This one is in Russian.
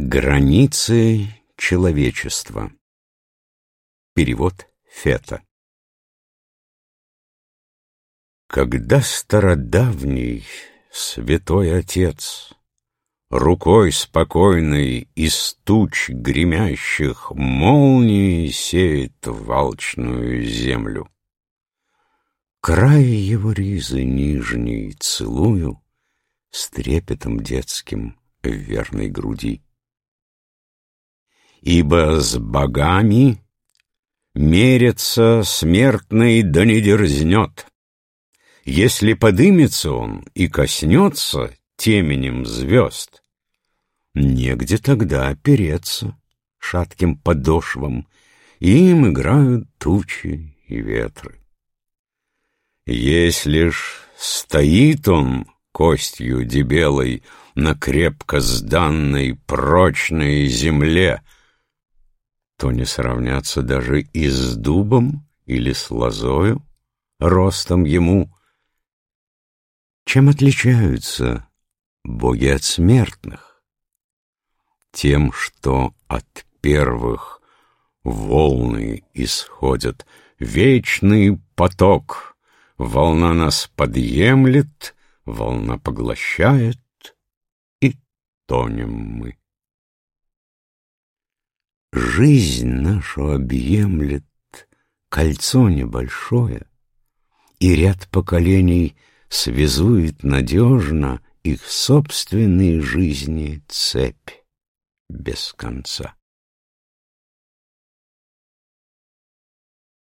Границы человечества. Перевод Фета. Когда стародавний святой отец Рукой спокойной из туч гремящих Молнии сеет волчную землю, Край его ризы нижней целую С трепетом детским в верной груди. Ибо с богами мерится смертный да не дерзнет. Если подымется он и коснется теменем звезд, негде тогда опереться шатким подошвам, и им играют тучи и ветры. Если ж стоит он костью дебелой на крепко сданной прочной земле, то не сравняться даже и с дубом или с лозою, ростом ему. Чем отличаются боги от смертных? Тем, что от первых волны исходят, вечный поток, волна нас подъемлет, волна поглощает, и тонем мы. Жизнь нашу объемлет кольцо небольшое, И ряд поколений связует надежно Их собственные жизни цепь без конца.